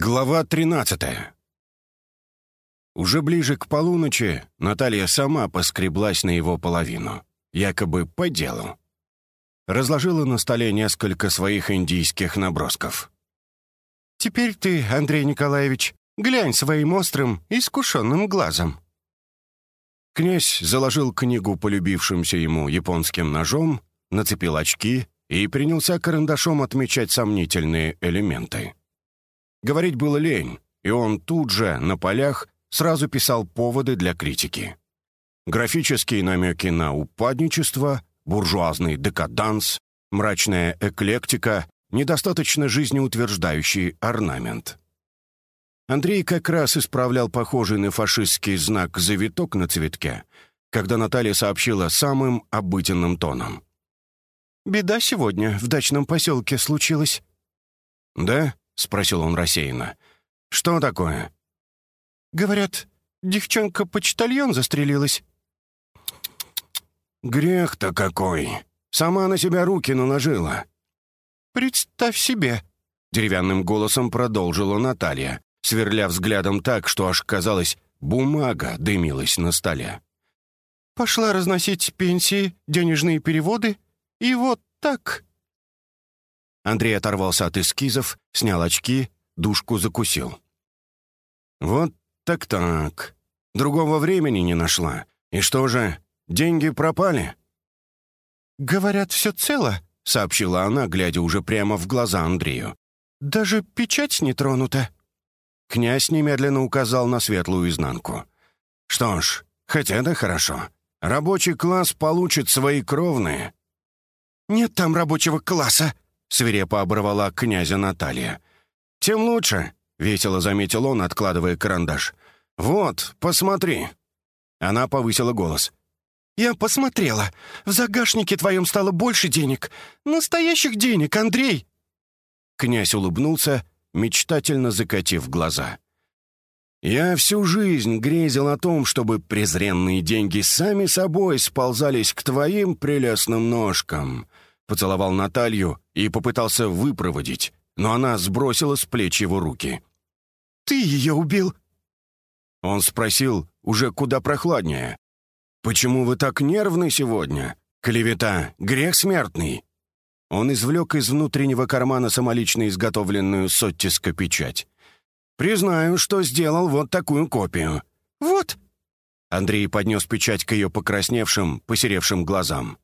Глава 13 Уже ближе к полуночи Наталья сама поскреблась на его половину, якобы по делу. Разложила на столе несколько своих индийских набросков. «Теперь ты, Андрей Николаевич, глянь своим острым, искушенным глазом». Князь заложил книгу полюбившимся ему японским ножом, нацепил очки и принялся карандашом отмечать сомнительные элементы. Говорить было лень, и он тут же, на полях, сразу писал поводы для критики. Графические намеки на упадничество, буржуазный декаданс, мрачная эклектика, недостаточно жизнеутверждающий орнамент. Андрей как раз исправлял похожий на фашистский знак «завиток» на цветке, когда Наталья сообщила самым обыденным тоном. «Беда сегодня в дачном поселке случилась». «Да?» — спросил он рассеянно. «Что такое?» «Говорят, девчонка-почтальон застрелилась». «Грех-то какой! Сама на себя руки наложила». «Представь себе!» — деревянным голосом продолжила Наталья, сверля взглядом так, что аж казалось, бумага дымилась на столе. «Пошла разносить пенсии, денежные переводы, и вот так...» Андрей оторвался от эскизов, снял очки, душку закусил. «Вот так-так. Другого времени не нашла. И что же, деньги пропали?» «Говорят, все цело», — сообщила она, глядя уже прямо в глаза Андрею. «Даже печать не тронута». Князь немедленно указал на светлую изнанку. «Что ж, хотя это хорошо. Рабочий класс получит свои кровные». «Нет там рабочего класса», — свирепо оборвала князя Наталья. «Тем лучше», — весело заметил он, откладывая карандаш. «Вот, посмотри». Она повысила голос. «Я посмотрела. В загашнике твоем стало больше денег. Настоящих денег, Андрей!» Князь улыбнулся, мечтательно закатив глаза. «Я всю жизнь грезил о том, чтобы презренные деньги сами собой сползались к твоим прелестным ножкам поцеловал Наталью и попытался выпроводить, но она сбросила с плеч его руки. «Ты ее убил?» Он спросил уже куда прохладнее. «Почему вы так нервны сегодня? Клевета — грех смертный». Он извлек из внутреннего кармана самолично изготовленную с печать. «Признаю, что сделал вот такую копию». «Вот!» Андрей поднес печать к ее покрасневшим, посеревшим глазам.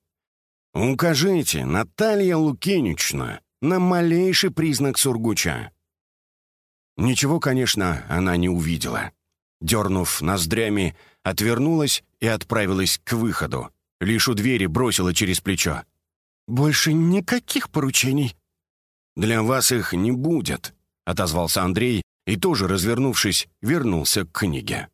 «Укажите, Наталья Лукинична, на малейший признак сургуча». Ничего, конечно, она не увидела. Дернув ноздрями, отвернулась и отправилась к выходу. Лишь у двери бросила через плечо. «Больше никаких поручений». «Для вас их не будет», — отозвался Андрей и тоже, развернувшись, вернулся к книге.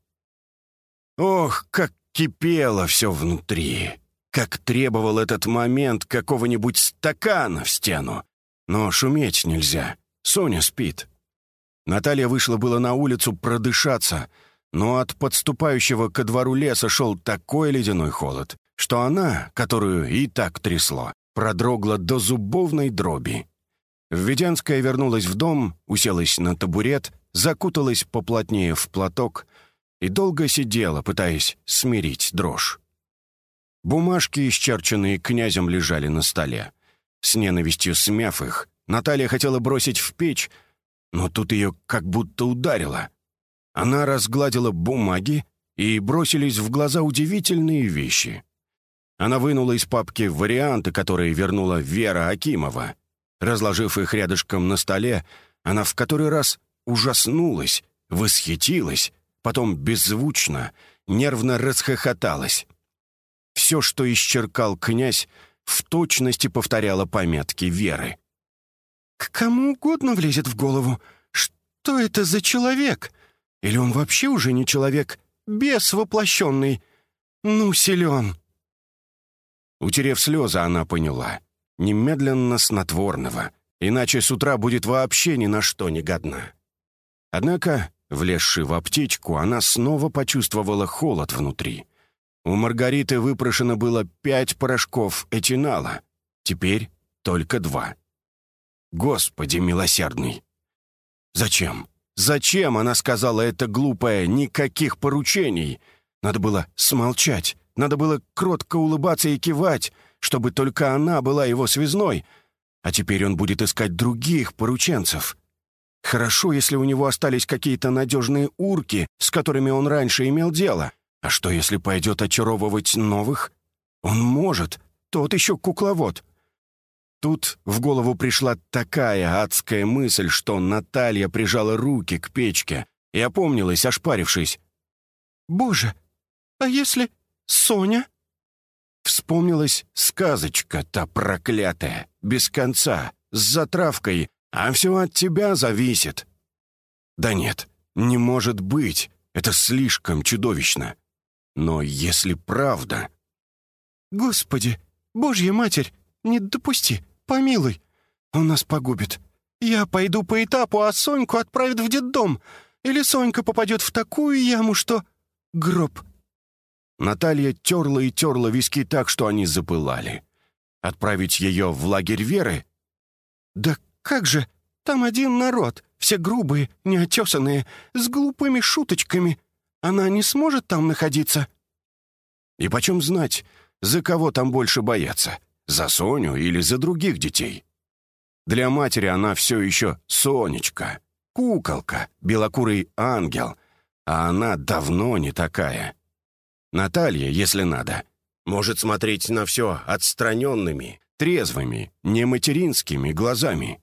Ох, как кипело все внутри! Как требовал этот момент какого-нибудь стакана в стену. Но шуметь нельзя. Соня спит. Наталья вышла было на улицу продышаться, но от подступающего ко двору леса шел такой ледяной холод, что она, которую и так трясло, продрогла до зубовной дроби. Введенская вернулась в дом, уселась на табурет, закуталась поплотнее в платок и долго сидела, пытаясь смирить дрожь. Бумажки, исчерченные князем, лежали на столе. С ненавистью смяв их, Наталья хотела бросить в печь, но тут ее как будто ударило. Она разгладила бумаги, и бросились в глаза удивительные вещи. Она вынула из папки варианты, которые вернула Вера Акимова. Разложив их рядышком на столе, она в который раз ужаснулась, восхитилась, потом беззвучно, нервно расхохоталась. Все, что исчеркал князь, в точности повторяло пометки Веры. «К кому угодно влезет в голову. Что это за человек? Или он вообще уже не человек, бес воплощенный? Ну, силен!» Утерев слезы, она поняла. Немедленно снотворного, иначе с утра будет вообще ни на что не годна. Однако, влезши в аптечку, она снова почувствовала холод внутри. У Маргариты выпрошено было пять порошков этинала. Теперь только два. Господи милосердный! Зачем? Зачем она сказала это глупое «никаких поручений»? Надо было смолчать, надо было кротко улыбаться и кивать, чтобы только она была его связной. А теперь он будет искать других порученцев. Хорошо, если у него остались какие-то надежные урки, с которыми он раньше имел дело. А что, если пойдет очаровывать новых? Он может. Тот еще кукловод. Тут в голову пришла такая адская мысль, что Наталья прижала руки к печке и опомнилась, ошпарившись. «Боже, а если Соня?» Вспомнилась сказочка та проклятая, без конца, с затравкой, а все от тебя зависит. Да нет, не может быть, это слишком чудовищно. Но если правда... Господи, Божья Матерь, не допусти, помилуй. Он нас погубит. Я пойду по этапу, а Соньку отправят в детдом. Или Сонька попадет в такую яму, что... Гроб. Наталья терла и терла виски так, что они запылали. Отправить ее в лагерь Веры? Да как же, там один народ, все грубые, неотесанные, с глупыми шуточками. Она не сможет там находиться?» «И почем знать, за кого там больше бояться? За Соню или за других детей?» Для матери она все еще Сонечка, куколка, белокурый ангел, а она давно не такая. Наталья, если надо, может смотреть на все отстраненными, трезвыми, не материнскими глазами.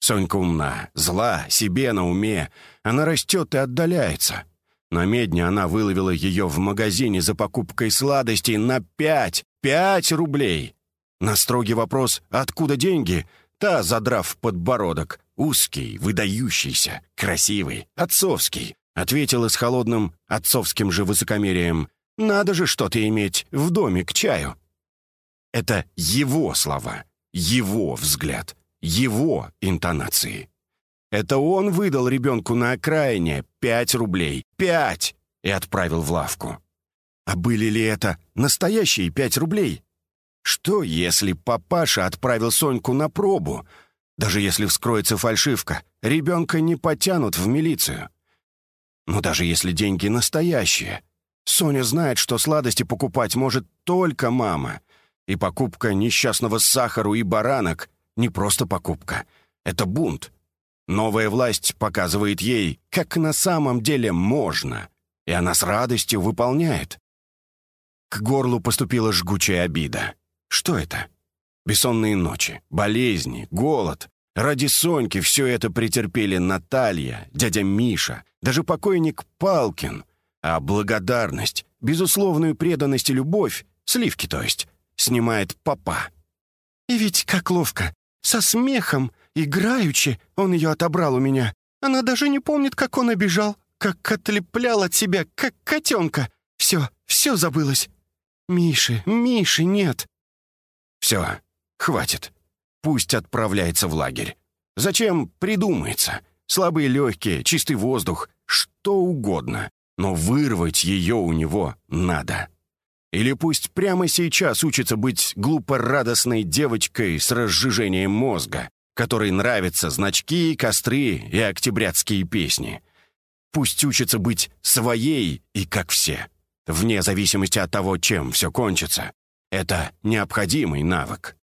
Сонька умна, зла, себе на уме. Она растет и отдаляется. На медне она выловила ее в магазине за покупкой сладостей на пять, пять рублей. На строгий вопрос «Откуда деньги?» та, задрав подбородок, узкий, выдающийся, красивый, отцовский, ответила с холодным отцовским же высокомерием «Надо же что-то иметь в доме к чаю». Это его слова, его взгляд его интонации. Это он выдал ребенку на окраине пять рублей. Пять! И отправил в лавку. А были ли это настоящие пять рублей? Что, если папаша отправил Соньку на пробу? Даже если вскроется фальшивка, ребенка не потянут в милицию. Но даже если деньги настоящие, Соня знает, что сладости покупать может только мама, и покупка несчастного сахару и баранок не просто покупка. Это бунт. Новая власть показывает ей, как на самом деле можно, и она с радостью выполняет. К горлу поступила жгучая обида. Что это? Бессонные ночи, болезни, голод. Ради Соньки все это претерпели Наталья, дядя Миша, даже покойник Палкин. А благодарность, безусловную преданность и любовь, сливки то есть, снимает папа. И ведь как ловко. Со смехом, играючи, он ее отобрал у меня. Она даже не помнит, как он обижал, как отлеплял от себя, как котенка. Все, все забылось. Миши, Миши нет. Все, хватит. Пусть отправляется в лагерь. Зачем придумается? Слабые легкие, чистый воздух, что угодно. Но вырвать ее у него надо. Или пусть прямо сейчас учится быть глупо-радостной девочкой с разжижением мозга, которой нравятся значки, костры и октябрятские песни. Пусть учится быть своей и как все, вне зависимости от того, чем все кончится. Это необходимый навык.